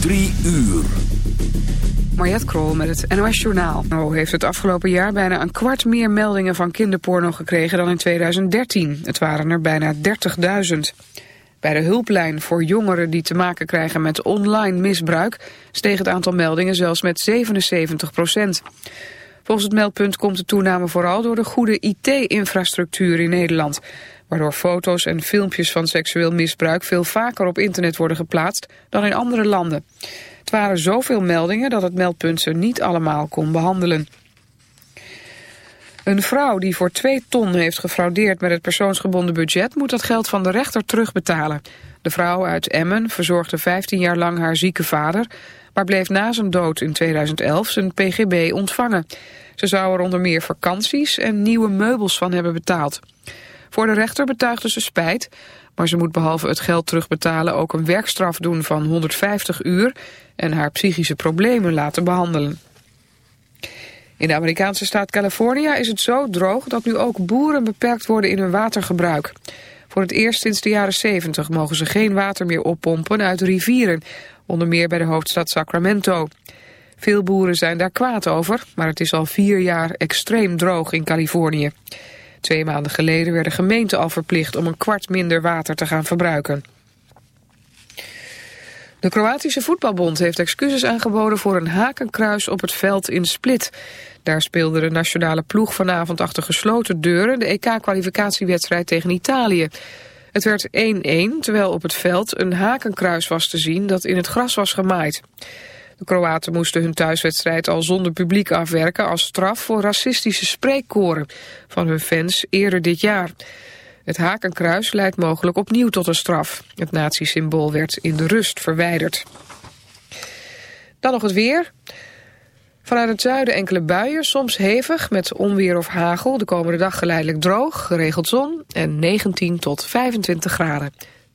Drie uur. Mariette Krol met het NOS Journaal. O heeft het afgelopen jaar bijna een kwart meer meldingen van kinderporno gekregen dan in 2013. Het waren er bijna 30.000. Bij de hulplijn voor jongeren die te maken krijgen met online misbruik... steeg het aantal meldingen zelfs met 77 procent. Volgens het meldpunt komt de toename vooral door de goede IT-infrastructuur in Nederland... waardoor foto's en filmpjes van seksueel misbruik veel vaker op internet worden geplaatst dan in andere landen. Het waren zoveel meldingen dat het meldpunt ze niet allemaal kon behandelen. Een vrouw die voor 2 ton heeft gefraudeerd met het persoonsgebonden budget... moet dat geld van de rechter terugbetalen. De vrouw uit Emmen verzorgde 15 jaar lang haar zieke vader... maar bleef na zijn dood in 2011 zijn pgb ontvangen. Ze zou er onder meer vakanties en nieuwe meubels van hebben betaald. Voor de rechter betuigde ze spijt... maar ze moet behalve het geld terugbetalen ook een werkstraf doen van 150 uur... en haar psychische problemen laten behandelen. In de Amerikaanse staat California is het zo droog dat nu ook boeren beperkt worden in hun watergebruik. Voor het eerst sinds de jaren 70 mogen ze geen water meer oppompen uit rivieren, onder meer bij de hoofdstad Sacramento. Veel boeren zijn daar kwaad over, maar het is al vier jaar extreem droog in Californië. Twee maanden geleden werd de gemeente al verplicht om een kwart minder water te gaan verbruiken. De Kroatische Voetbalbond heeft excuses aangeboden voor een hakenkruis op het veld in Split. Daar speelde de nationale ploeg vanavond achter gesloten deuren de EK-kwalificatiewedstrijd tegen Italië. Het werd 1-1, terwijl op het veld een hakenkruis was te zien dat in het gras was gemaaid. De Kroaten moesten hun thuiswedstrijd al zonder publiek afwerken als straf voor racistische spreekkoren van hun fans eerder dit jaar. Het hakenkruis leidt mogelijk opnieuw tot een straf. Het nazi-symbool werd in de rust verwijderd. Dan nog het weer. Vanuit het zuiden enkele buien, soms hevig met onweer of hagel. De komende dag geleidelijk droog, geregeld zon en 19 tot 25 graden.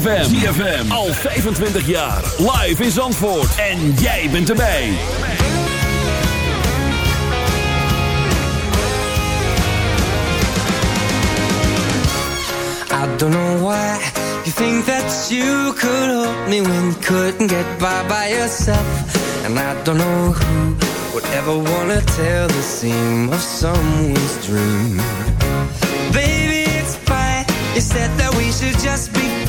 ZFM. Al 25 jaar. Live in Zandvoort. En jij bent erbij. I don't know why you think that you could help me when you couldn't get by by yourself. And I don't know who would ever want to tell the seam of someone's dream. Baby, it's fine. You said that we should just be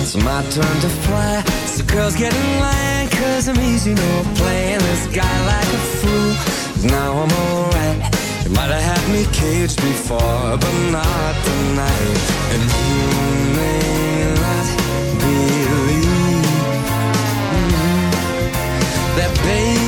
It's my turn to fly. So girls get in line, cause I'm easy, no playing this guy like a fool. Now I'm alright. You might have had me caged before, but not tonight. And you may not believe mm, that, baby,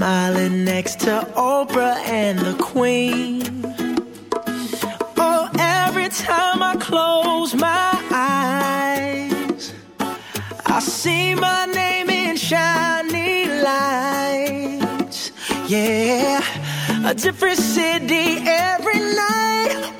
Smiling next to Oprah and the Queen. Oh, every time I close my eyes, I see my name in shiny lights. Yeah, a different city every night.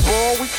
basketball the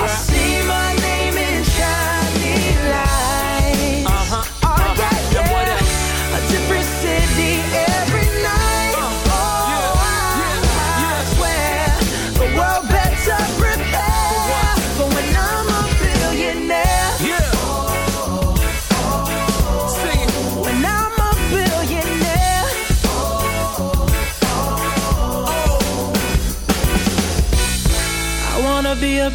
you